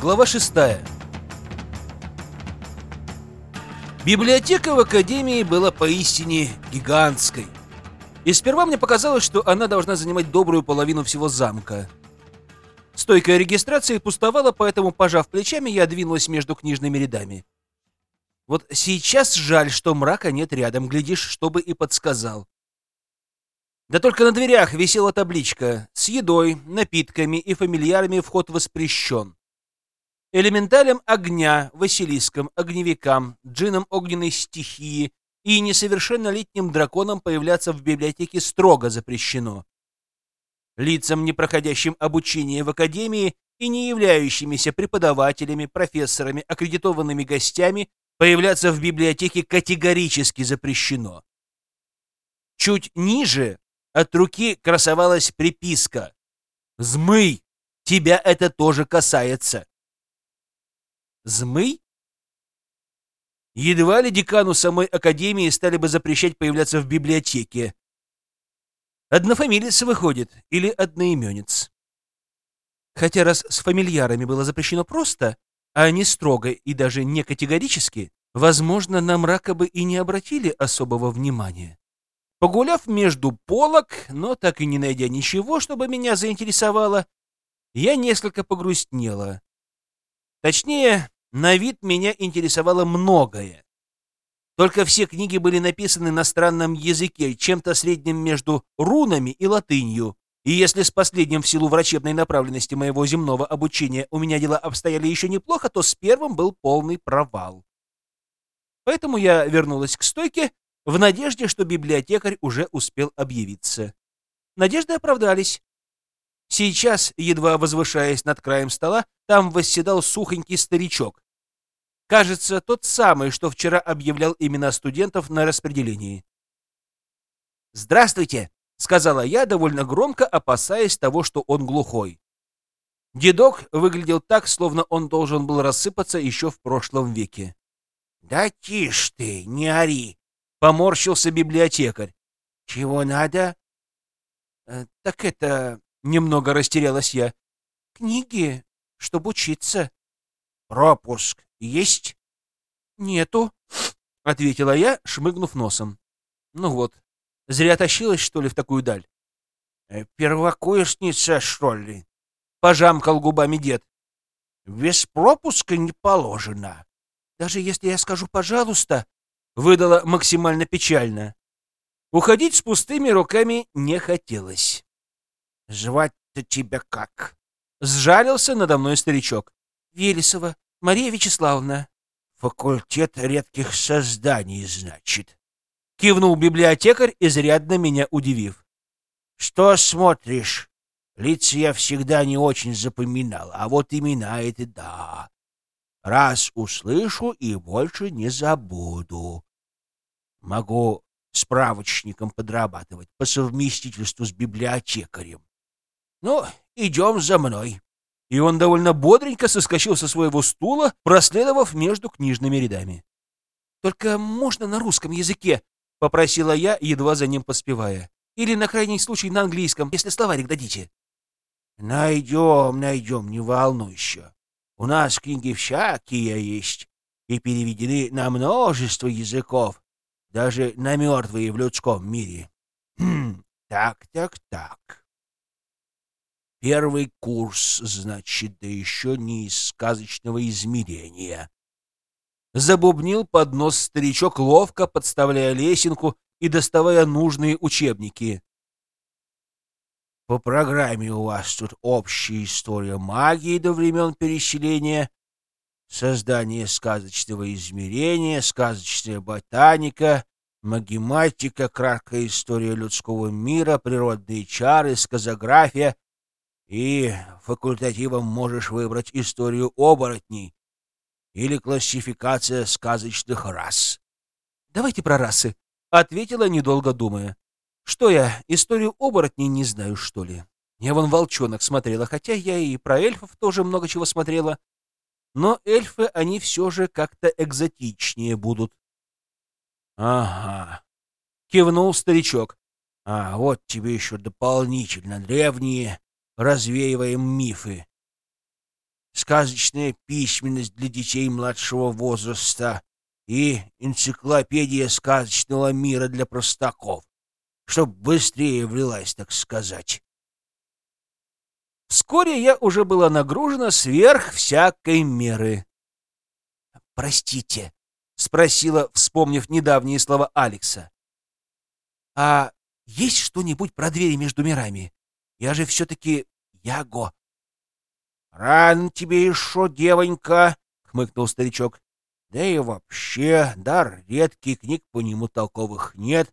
Глава 6. Библиотека в Академии была поистине гигантской. И сперва мне показалось, что она должна занимать добрую половину всего замка. Стойкая регистрация пустовала, поэтому, пожав плечами, я двинулась между книжными рядами. Вот сейчас жаль, что мрака нет рядом, глядишь, чтобы и подсказал. Да только на дверях висела табличка «С едой, напитками и фамильярами вход воспрещен» элементалям огня, василискам, огневикам, джинам огненной стихии и несовершеннолетним драконам появляться в библиотеке строго запрещено. Лицам, не проходящим обучение в академии и не являющимися преподавателями, профессорами, аккредитованными гостями, появляться в библиотеке категорически запрещено. Чуть ниже от руки красовалась приписка «Змый, тебя это тоже касается». Змый? Едва ли декану самой академии стали бы запрещать появляться в библиотеке. Однофамилец выходит или одноименец. Хотя раз с фамильярами было запрещено просто, а не строго и даже не категорически, возможно, на мрака бы и не обратили особого внимания. Погуляв между полок, но так и не найдя ничего, чтобы меня заинтересовало, я несколько погрустнела. Точнее, на вид меня интересовало многое. Только все книги были написаны на странном языке, чем-то средним между рунами и латынью. И если с последним в силу врачебной направленности моего земного обучения у меня дела обстояли еще неплохо, то с первым был полный провал. Поэтому я вернулась к стойке в надежде, что библиотекарь уже успел объявиться. Надежды оправдались. Сейчас, едва возвышаясь над краем стола, там восседал сухонький старичок. Кажется, тот самый, что вчера объявлял имена студентов на распределении. «Здравствуйте!» — сказала я довольно громко, опасаясь того, что он глухой. Дедок выглядел так, словно он должен был рассыпаться еще в прошлом веке. «Да тише ты, не ори!» — поморщился библиотекарь. «Чего надо?» «Э, «Так это...» — немного растерялась я. «Книги, чтобы учиться». «Пропуск есть?» «Нету», — ответила я, шмыгнув носом. «Ну вот, зря тащилась, что ли, в такую даль?» «Э, «Первокурсница, что ли?» — пожамкал губами дед. «Без пропуска не положено». «Даже если я скажу «пожалуйста», — выдала максимально печально. Уходить с пустыми руками не хотелось. «Звать-то тебя как?» Сжалился надо мной старичок. «Велесова Мария Вячеславовна». «Факультет редких созданий, значит», — кивнул библиотекарь, изрядно меня удивив. «Что смотришь? Лица я всегда не очень запоминал, а вот имена это да. Раз услышу и больше не забуду. Могу справочником подрабатывать по совместительству с библиотекарем. Ну, идем за мной. И он довольно бодренько соскочил со своего стула, проследовав между книжными рядами. «Только можно на русском языке?» — попросила я, едва за ним поспевая. «Или, на крайний случай, на английском, если словарик дадите». «Найдем, найдем, не волнуйся. У нас книги всякие есть и переведены на множество языков, даже на мертвые в людском мире. Хм, так, так, так. Первый курс, значит, да еще не из сказочного измерения. Забубнил под нос старичок, ловко подставляя лесенку и доставая нужные учебники. По программе у вас тут общая история магии до времен переселения, создание сказочного измерения, сказочная ботаника, магематика, краткая история людского мира, природные чары, сказография — и факультативом можешь выбрать историю оборотней или классификация сказочных рас. Давайте про расы, ответила недолго думая. Что я, историю оборотней не знаю, что ли? Я вон волчонок смотрела, хотя я и про эльфов тоже много чего смотрела. Но эльфы, они все же как-то экзотичнее будут. Ага, кивнул старичок. А вот тебе еще дополнительно древние развеиваем мифы. сказочная письменность для детей младшего возраста и энциклопедия сказочного мира для простаков, чтоб быстрее влилась, так сказать. Вскоре я уже была нагружена сверх всякой меры. «Простите», — спросила, вспомнив недавние слова Алекса. «А есть что-нибудь про двери между мирами? Я же все-таки Яго». «Рано тебе еще, девонька», — хмыкнул старичок. «Да и вообще, дар редкий, книг по нему толковых нет.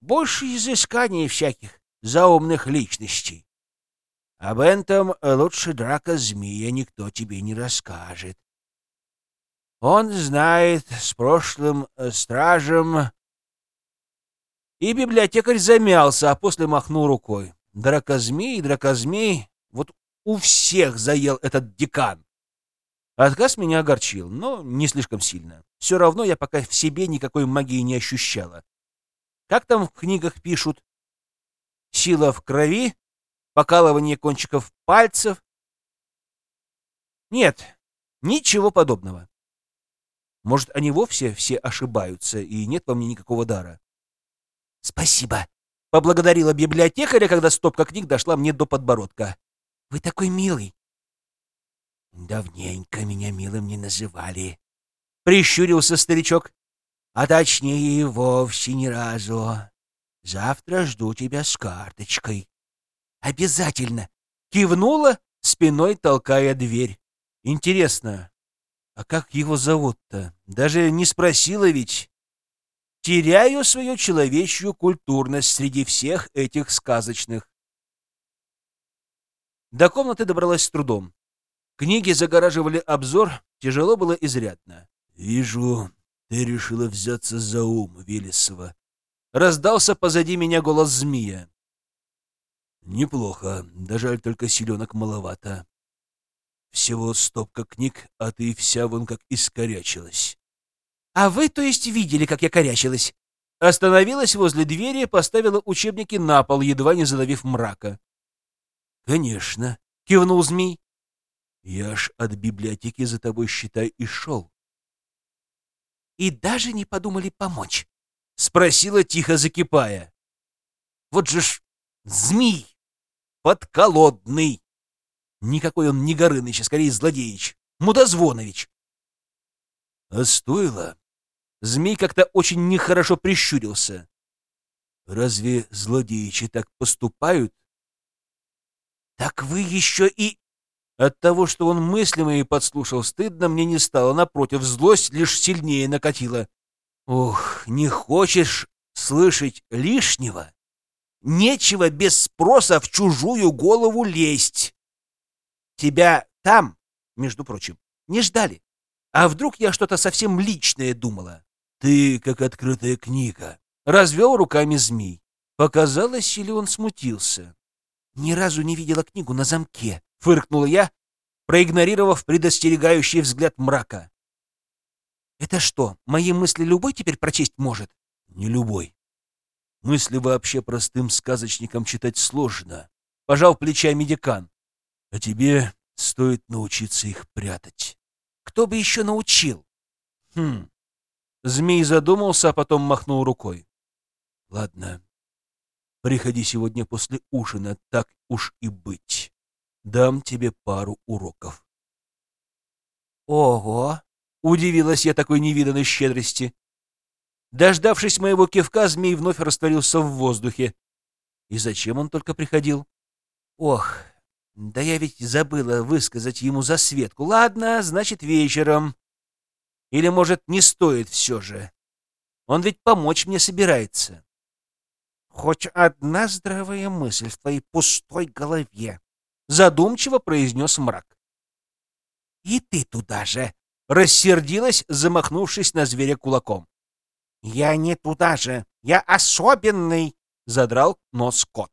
Больше изысканий всяких заумных личностей. Об этом лучше драка змея никто тебе не расскажет. Он знает с прошлым э, стражем...» И библиотекарь замялся, а после махнул рукой. Дракозмей, дракозмей, вот у всех заел этот декан. Отказ меня огорчил, но не слишком сильно. Все равно я пока в себе никакой магии не ощущала. Как там в книгах пишут? Сила в крови, покалывание кончиков пальцев. Нет, ничего подобного. Может, они вовсе все ошибаются, и нет во мне никакого дара. «Спасибо», — поблагодарила библиотекаря, когда стопка книг дошла мне до подбородка. Вы такой милый. Давненько меня милым не называли. Прищурился старичок. А точнее и вовсе ни разу. Завтра жду тебя с карточкой. Обязательно. Кивнула, спиной толкая дверь. Интересно, а как его зовут-то? Даже не спросила ведь. Теряю свою человечью культурность среди всех этих сказочных. До комнаты добралась с трудом. Книги загораживали обзор, тяжело было изрядно. «Вижу, ты решила взяться за ум, Велесова». Раздался позади меня голос змея. «Неплохо, даже только силенок маловато. Всего стопка книг, а ты вся вон как искорячилась». «А вы, то есть, видели, как я корячилась?» Остановилась возле двери, поставила учебники на пол, едва не задавив мрака. «Конечно», — кивнул змей. «Я ж от библиотеки за тобой, считай, и шел». «И даже не подумали помочь?» — спросила, тихо закипая. «Вот же ж змей! Подколодный! Никакой он не Горыныч, а скорее Злодеич, Мудозвонович!» «А стоило?» Змей как-то очень нехорошо прищурился. «Разве злодеичи так поступают?» «Так вы еще и...» От того, что он мысли мои подслушал, стыдно мне не стало. Напротив, злость лишь сильнее накатила. «Ох, не хочешь слышать лишнего? Нечего без спроса в чужую голову лезть. Тебя там, между прочим, не ждали. А вдруг я что-то совсем личное думала? Ты как открытая книга. Развел руками змей. Показалось, или он смутился. «Ни разу не видела книгу на замке», — фыркнула я, проигнорировав предостерегающий взгляд мрака. «Это что, мои мысли любой теперь прочесть может?» «Не любой. Мысли вообще простым сказочникам читать сложно», — пожал плечами декан. «А тебе стоит научиться их прятать». «Кто бы еще научил?» «Хм...» Змей задумался, а потом махнул рукой. «Ладно, Приходи сегодня после ужина, так уж и быть. Дам тебе пару уроков. Ого! Удивилась я такой невиданной щедрости. Дождавшись моего кивка, змей вновь растворился в воздухе. И зачем он только приходил? Ох, да я ведь забыла высказать ему за Светку. Ладно, значит, вечером. Или, может, не стоит все же. Он ведь помочь мне собирается. Хоть одна здравая мысль в твоей пустой голове, задумчиво произнес мрак. И ты туда же, рассердилась, замахнувшись на зверя кулаком. Я не туда же, я особенный, задрал нос кот.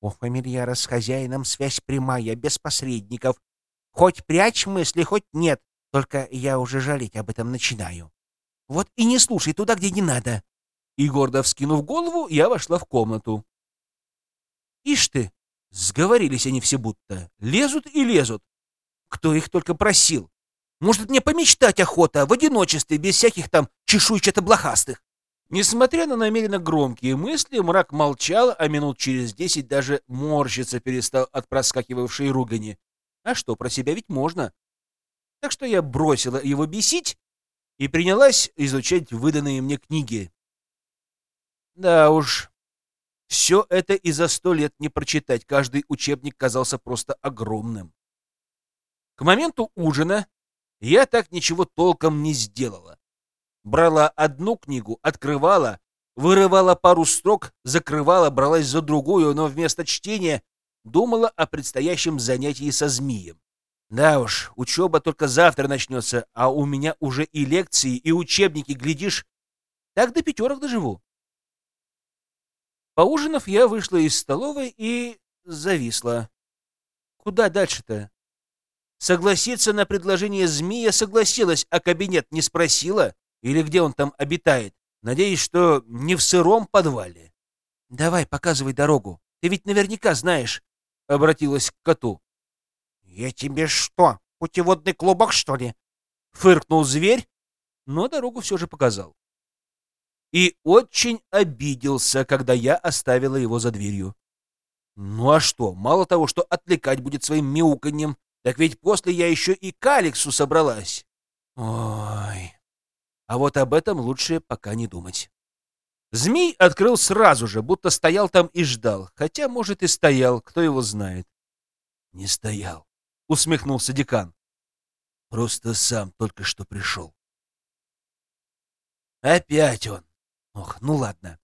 У фамильяра с хозяином связь прямая, без посредников. Хоть прячь мысли, хоть нет, только я уже жалеть об этом начинаю. Вот и не слушай туда, где не надо и, гордо вскинув голову, я вошла в комнату. Ишь ты, сговорились они все будто, лезут и лезут. Кто их только просил? Может, мне помечтать охота в одиночестве, без всяких там чешуйчато-блохастых? Несмотря на намеренно громкие мысли, мрак молчал, а минут через десять даже морщиться перестал от проскакивавшей ругани. А что, про себя ведь можно. Так что я бросила его бесить и принялась изучать выданные мне книги. Да уж, все это и за сто лет не прочитать, каждый учебник казался просто огромным. К моменту ужина я так ничего толком не сделала. Брала одну книгу, открывала, вырывала пару строк, закрывала, бралась за другую, но вместо чтения думала о предстоящем занятии со змеем. Да уж, учеба только завтра начнется, а у меня уже и лекции, и учебники, глядишь, так до пятерок доживу. Поужинав, я вышла из столовой и зависла. Куда дальше-то? Согласиться на предложение змея согласилась, а кабинет не спросила, или где он там обитает. Надеюсь, что не в сыром подвале. Давай, показывай дорогу. Ты ведь наверняка знаешь, — обратилась к коту. Я тебе что, путеводный клубок, что ли? Фыркнул зверь, но дорогу все же показал и очень обиделся, когда я оставила его за дверью. Ну а что, мало того, что отвлекать будет своим мяуканьем, так ведь после я еще и к Алексу собралась. Ой, а вот об этом лучше пока не думать. Змей открыл сразу же, будто стоял там и ждал, хотя, может, и стоял, кто его знает. Не стоял, усмехнулся декан. Просто сам только что пришел. Опять он. Ох, ну ладно.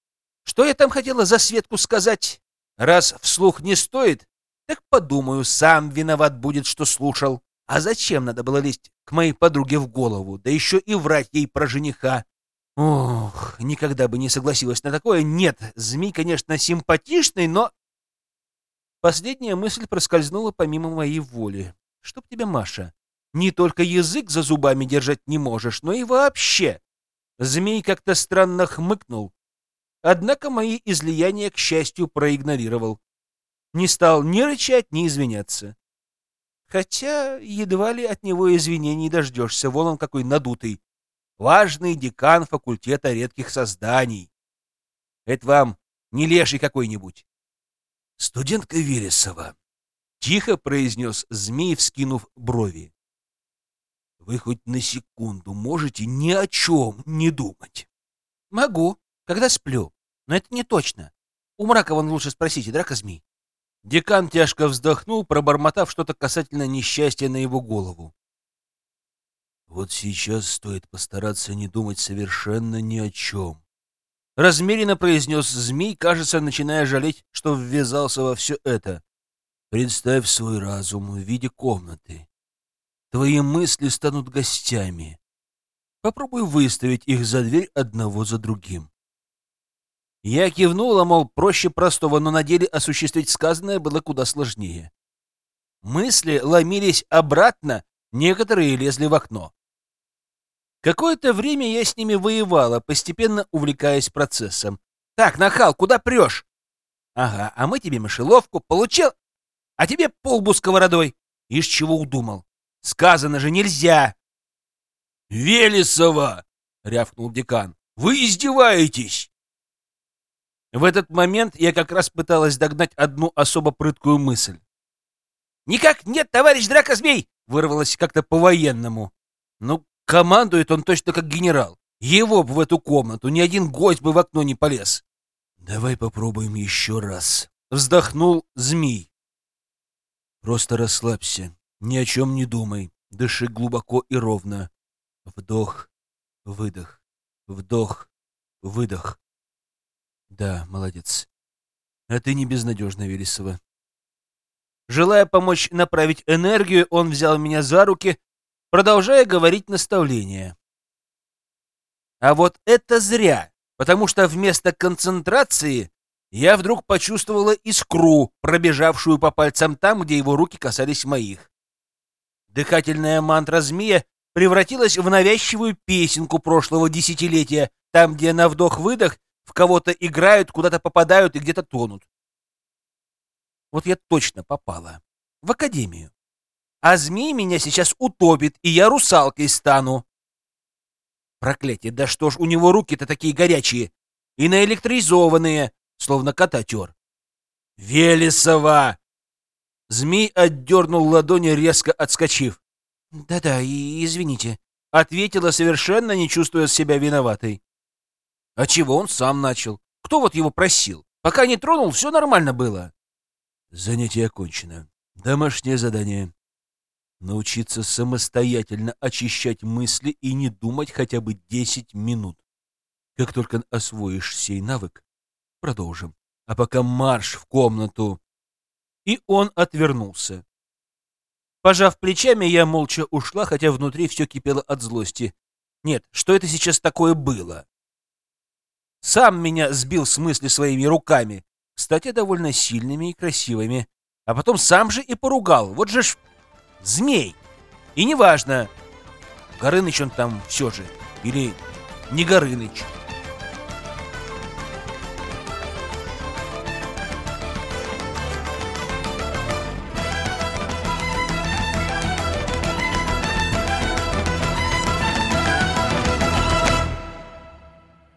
Что я там хотела за Светку сказать? Раз вслух не стоит, так подумаю, сам виноват будет, что слушал. А зачем надо было лезть к моей подруге в голову, да еще и врать ей про жениха? Ох, никогда бы не согласилась на такое. Нет, змей, конечно, симпатичный, но... Последняя мысль проскользнула помимо моей воли. Чтоб тебе, Маша, не только язык за зубами держать не можешь, но и вообще. Змей как-то странно хмыкнул, однако мои излияния, к счастью, проигнорировал. Не стал ни рычать, ни извиняться. Хотя едва ли от него извинений дождешься, вон он какой надутый. Важный декан факультета редких созданий. Это вам не леший какой-нибудь. Студентка Вересова. Тихо произнес змей, вскинув брови. Вы хоть на секунду можете ни о чем не думать? Могу, когда сплю. Но это не точно. У мрака вон лучше спросите, драка змей. Декан тяжко вздохнул, пробормотав что-то касательно несчастья на его голову. Вот сейчас стоит постараться не думать совершенно ни о чем. Размеренно произнес змей, кажется, начиная жалеть, что ввязался во все это. Представь свой разум в виде комнаты. Твои мысли станут гостями. Попробуй выставить их за дверь одного за другим. Я кивнула, мол, проще простого, но на деле осуществить сказанное было куда сложнее. Мысли ломились обратно, некоторые лезли в окно. Какое-то время я с ними воевала, постепенно увлекаясь процессом. «Так, нахал, куда прешь?» «Ага, а мы тебе мышеловку получил, а тебе полбу сковородой. Ишь, чего удумал?» Сказано же, нельзя!» «Велесова!» — рявкнул декан. «Вы издеваетесь!» В этот момент я как раз пыталась догнать одну особо прыткую мысль. «Никак нет, товарищ Дракозмей!» — вырвалось как-то по-военному. «Ну, командует он точно как генерал. Его бы в эту комнату ни один гость бы в окно не полез». «Давай попробуем еще раз», — вздохнул змей. «Просто расслабься. Ни о чем не думай. Дыши глубоко и ровно. Вдох, выдох, вдох, выдох. Да, молодец. А ты не безнадежна, Велесова. Желая помочь направить энергию, он взял меня за руки, продолжая говорить наставления. А вот это зря, потому что вместо концентрации я вдруг почувствовала искру, пробежавшую по пальцам там, где его руки касались моих. Дыхательная мантра змея превратилась в навязчивую песенку прошлого десятилетия, там, где на вдох-выдох в кого-то играют, куда-то попадают и где-то тонут. Вот я точно попала. В академию. А змей меня сейчас утопит, и я русалкой стану. Проклятие, да что ж у него руки-то такие горячие и наэлектризованные, словно кота тер. Велесова! Змей отдернул ладони, резко отскочив. «Да-да, извините», — ответила, совершенно не чувствуя себя виноватой. «А чего он сам начал? Кто вот его просил? Пока не тронул, все нормально было». Занятие окончено. Домашнее задание. Научиться самостоятельно очищать мысли и не думать хотя бы 10 минут. Как только освоишь сей навык, продолжим. А пока марш в комнату. И он отвернулся. Пожав плечами, я молча ушла, хотя внутри все кипело от злости. Нет, что это сейчас такое было? Сам меня сбил с мысли своими руками, кстати, довольно сильными и красивыми, а потом сам же и поругал. Вот же ж змей. И неважно, Горыныч он там все же или не Горыныч.